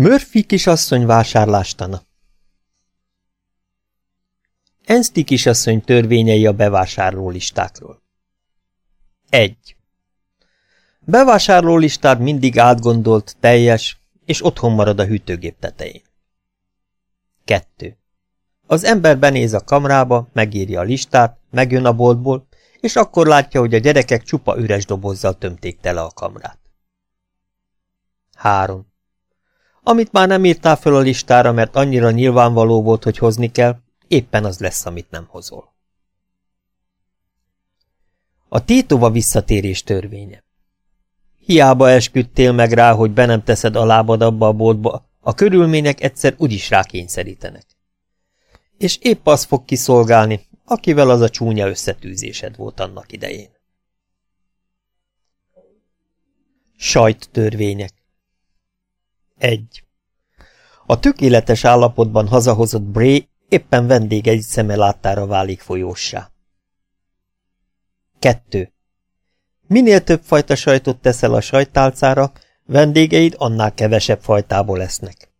Murphy kisasszony vásárlástana Enszti kisasszony törvényei a bevásárlólistákról 1. Bevásárlólistád mindig átgondolt, teljes, és otthon marad a hűtőgép tetején. 2. Az ember benéz a kamrába, megírja a listát, megjön a boltból, és akkor látja, hogy a gyerekek csupa üres dobozzal tömték tele a kamrát. 3. Amit már nem írtál föl a listára, mert annyira nyilvánvaló volt, hogy hozni kell, éppen az lesz, amit nem hozol. A tétova visszatérés törvénye. Hiába esküdtél meg rá, hogy be nem teszed a lábad abba a boltba, a körülmények egyszer úgyis rákényszerítenek. És épp az fog kiszolgálni, akivel az a csúnya összetűzésed volt annak idején. Sajt törvények 1. A tökéletes állapotban hazahozott Bray éppen vendég egy szeme láttára válik folyóssá. 2. Minél több fajta sajtot teszel a sajtálcára, vendégeid annál kevesebb fajtából lesznek.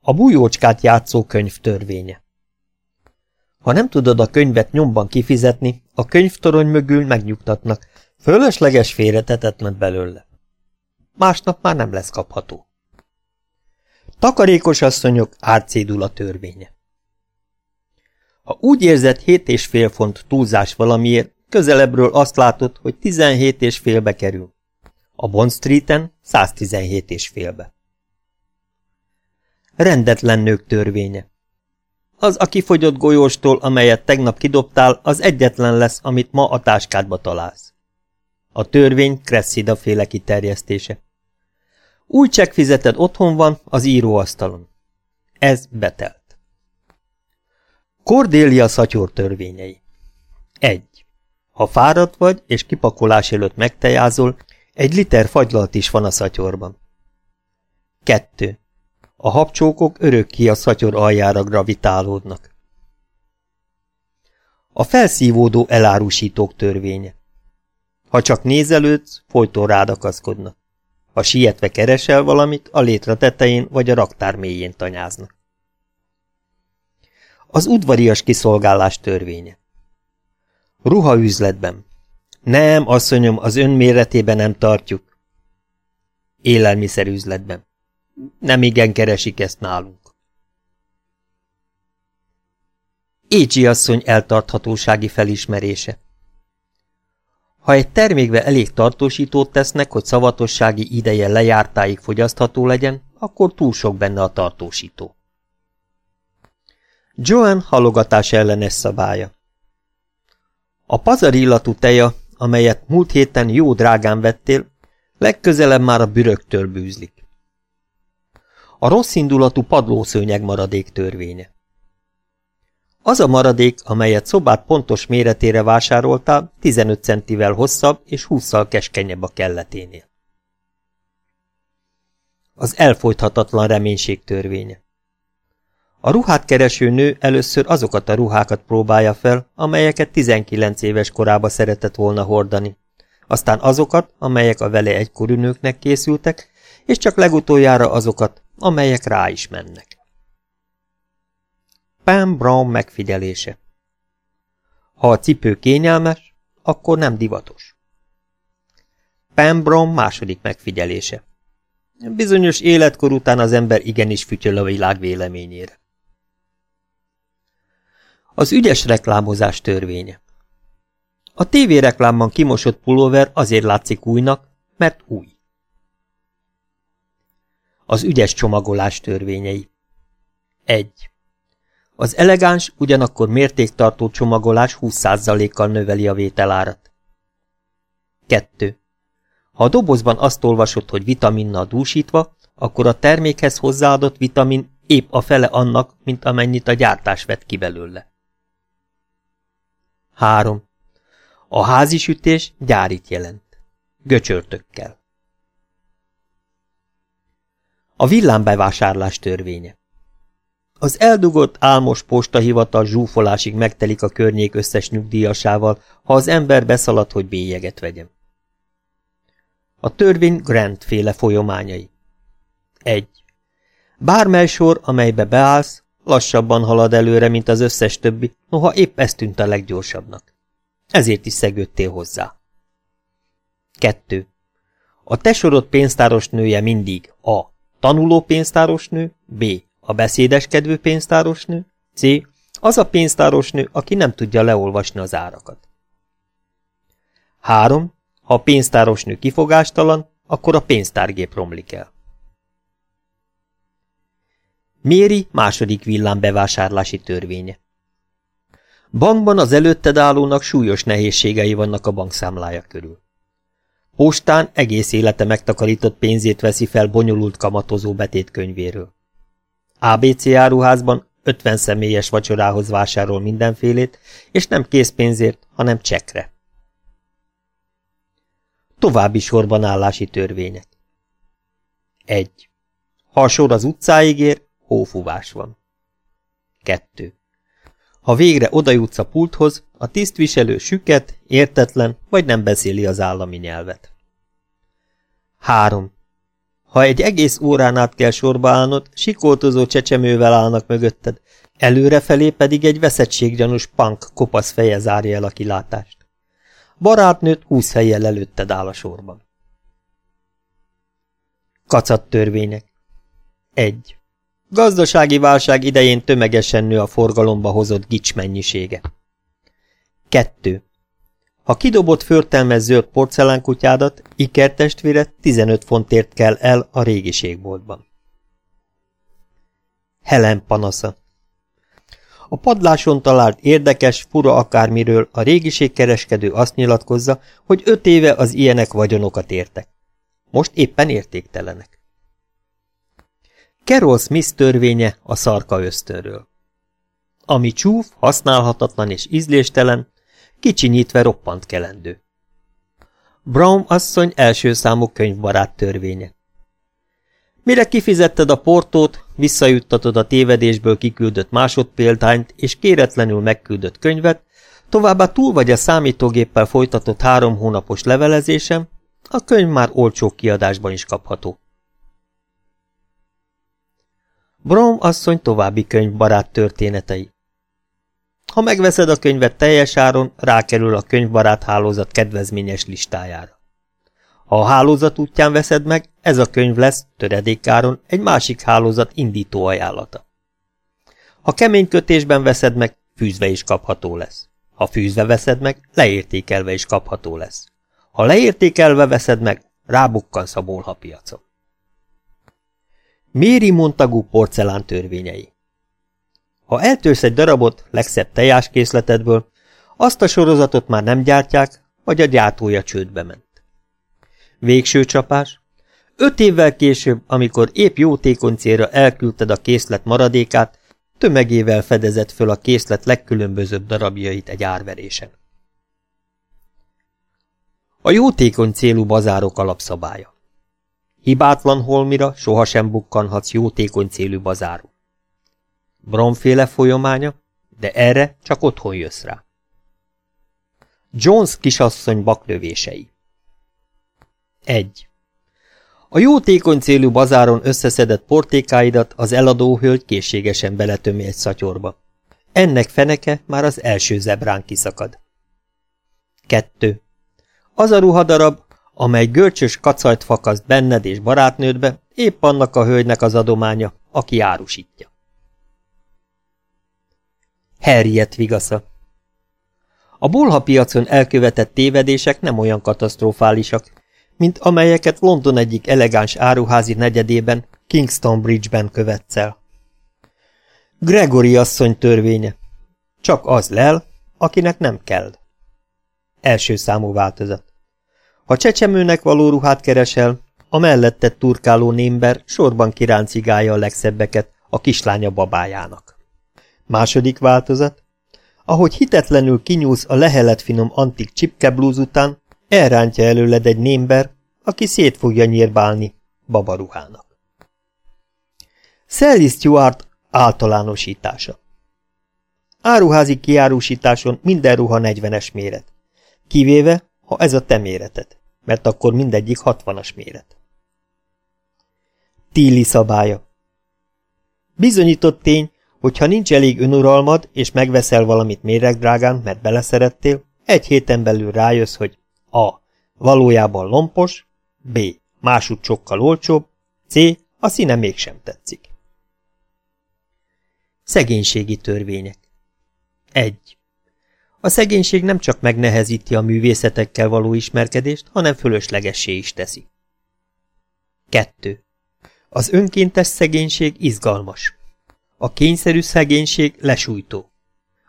A bujócskát játszó könyv törvénye Ha nem tudod a könyvet nyomban kifizetni, a könyvtorony mögül megnyugtatnak, fölösleges félretetetlen belőle. Másnap már nem lesz kapható. Takarékos asszonyok árcédula törvénye Ha úgy érzed hét és fél font túlzás valamiért, közelebbről azt látod, hogy 17 és félbe kerül. A Bond Streeten 117 és félbe. Rendetlen nők törvénye. Az a kifogyott golyóstól, amelyet tegnap kidobtál, az egyetlen lesz, amit ma a táskádba találsz. A törvény Cressida féle kiterjesztése. Új csekk fizeted otthon van, az íróasztalon. Ez betelt. Cordélia szatyor törvényei. 1. Ha fáradt vagy, és kipakolás előtt megtejázol, egy liter fagylalt is van a szatyorban. 2. A habcsókok örökké a szatyor aljára gravitálódnak. A felszívódó elárusítók törvénye. Ha csak nézelődsz, folyton rádakaszkodnak. Ha sietve keresel valamit, a létre tetején vagy a raktár mélyén tanyáznak. Az udvarias kiszolgálás törvénye. Ruhaüzletben. Nem, asszonyom, az ön méretében nem tartjuk. Élelmiszerüzletben. Nem igen keresik ezt nálunk. Écsi asszony eltarthatósági felismerése. Ha egy termékbe elég tartósítót tesznek, hogy szavatossági ideje lejártáig fogyasztható legyen, akkor túl sok benne a tartósító. Joan halogatás ellenes szabálya. A pazar illatú teja, amelyet múlt héten jó drágán vettél, legközelebb már a büröktől bűzlik. A rossz indulatú padlószőnyeg maradék törvénye. Az a maradék, amelyet szobát pontos méretére vásároltál, 15 centivel hosszabb és 20-szal keskenyebb a kelleténél. Az elfolythatatlan reménység törvénye. A ruhát kereső nő először azokat a ruhákat próbálja fel, amelyeket 19 éves korába szeretett volna hordani, aztán azokat, amelyek a vele egykorú nőknek készültek, és csak legutoljára azokat, amelyek rá is mennek. Pam Brown megfigyelése Ha a cipő kényelmes, akkor nem divatos. Pam Brown második megfigyelése Bizonyos életkor után az ember igenis fütyöl a világ véleményére. Az ügyes reklámozás törvénye A tévéreklámban kimosott pulóver azért látszik újnak, mert új. Az ügyes csomagolás törvényei 1. Az elegáns, ugyanakkor mértéktartó csomagolás 20%-kal növeli a vételárat. 2. Ha a dobozban azt olvasod, hogy vitaminnal dúsítva, akkor a termékhez hozzáadott vitamin épp a fele annak, mint amennyit a gyártás vett ki belőle. 3. A házi sütés gyárit jelent. Göcsörtökkel. A villámbevásárlás törvénye Az eldugott álmos postahivatal zsúfolásig megtelik a környék összes nyugdíjasával, ha az ember beszalad, hogy bélyeget vegyem. A törvény Grant féle folyományai. 1. Bármely sor, amelybe beállsz, lassabban halad előre, mint az összes többi, noha épp ez tűnt a leggyorsabbnak. Ezért is szegődtél hozzá. 2. A te sorod pénztáros nője mindig a. Tanuló pénztáros nő, b. A beszédeskedő pénztáros nő, c. Az a pénztáros nő, aki nem tudja leolvasni az árakat. 3. Ha a pénztáros nő kifogástalan, akkor a pénztárgép romlik el. Méri második villám bevásárlási törvénye. Bankban az előtted állónak súlyos nehézségei vannak a bankszámlája körül. Postán egész élete megtakarított pénzét veszi fel bonyolult kamatozó betétkönyvéről. ABC áruházban 50 személyes vacsorához vásárol mindenfélét, és nem készpénzért, hanem csekre. További sorban állási törvények. 1. Ha a sor az utcáig ér, hófúvás van. 2. Ha végre odajutsz a pulthoz, a tisztviselő süket, értetlen, vagy nem beszéli az állami nyelvet. 3. Ha egy egész órán át kell sorba állnod, sikoltozó csecsemővel állnak mögötted, előrefelé pedig egy veszettséggyanús punk kopasz feje zárja el a kilátást. Barátnőt húsz helyjel előtted áll a sorban. Kacat törvények 1. Gazdasági válság idején tömegesen nő a forgalomba hozott gics mennyisége. 2. Ha kidobott förtelmes zöld porcelánkutyádat, ikertestvére 15 fontért kell el a régiségboltban. Helen panasza A padláson talált érdekes, fura akármiről a régiségkereskedő azt nyilatkozza, hogy öt éve az ilyenek vagyonokat értek. Most éppen értéktelenek. Carol Smith törvénye a szarka ösztönről. Ami csúf, használhatatlan és ízléstelen, kicsinyítve roppant kelendő. Brown asszony első számú könyvbarát törvénye. Mire kifizetted a portót, visszajuttatod a tévedésből kiküldött másodpéldányt és kéretlenül megküldött könyvet, továbbá túl vagy a számítógéppel folytatott három hónapos levelezésem, a könyv már olcsó kiadásban is kapható. Brom asszony további könyvbarát történetei. Ha megveszed a könyvet teljes áron, rákerül a könyvbarát hálózat kedvezményes listájára. Ha a hálózat útján veszed meg, ez a könyv lesz, töredékáron, egy másik hálózat indító ajánlata. Ha kemény kötésben veszed meg, fűzve is kapható lesz. Ha fűzve veszed meg, leértékelve is kapható lesz. Ha leértékelve veszed meg, rábukkansz a bolha piacon. Méri Montagu porcelán törvényei Ha eltörsz egy darabot legszebb tejáskészletedből, azt a sorozatot már nem gyártják, vagy a gyártója csődbe ment. Végső csapás. Öt évvel később, amikor épp jótékony célra elküldted a készlet maradékát, tömegével fedezett föl a készlet legkülönbözőbb darabjait egy árverésen. A jótékony célú bazárok alapszabálya. Hibátlan holmira sohasem bukkanhatsz jótékony célű bazárú. Bromféle folyamánya, de erre csak otthon jössz rá. Jones kisasszony baklövései 1. A jótékony célú bazáron összeszedett portékáidat az eladó hölgy készségesen beletömi egy szatyorba. Ennek feneke már az első zebrán kiszakad. 2. Az a ruhadarab, amely görcsös kacajt fakaszt benned és barátnődbe, épp annak a hölgynek az adománya, aki árusítja. Harriet vigasza A bolhapiacon elkövetett tévedések nem olyan katasztrofálisak, mint amelyeket London egyik elegáns áruházi negyedében, Kingston Bridge-ben követsz el. Gregory asszony törvénye. Csak az lel, akinek nem kell. Első számú változat. Ha csecsemőnek való ruhát keresel, a mellettet turkáló némber sorban kiráncigálja a legszebbeket a kislánya babájának. Második változat. Ahogy hitetlenül kinyúlsz a lehelet finom antik csipkeblúz után, elrántja előled egy némber, aki szét fogja nyírbálni babaruhának. Sally Stewart általánosítása Áruházi kiárusításon minden ruha 40-es méret, kivéve, ha ez a te méreted, mert akkor mindegyik hatvanas méret. Tíli szabálya. Bizonyított tény, hogy ha nincs elég önuralmad, és megveszel valamit méregdrágán, mert beleszerettél, egy héten belül rájössz, hogy a. valójában lompos, b. másút sokkal olcsóbb, c. a színe mégsem tetszik. Szegénységi törvények 1. A szegénység nem csak megnehezíti a művészetekkel való ismerkedést, hanem fölöslegessé is teszi. 2. Az önkéntes szegénység izgalmas. A kényszerű szegénység lesújtó.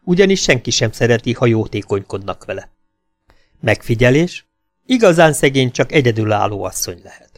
Ugyanis senki sem szereti, ha jótékonykodnak vele. Megfigyelés? Igazán szegény csak egyedülálló asszony lehet.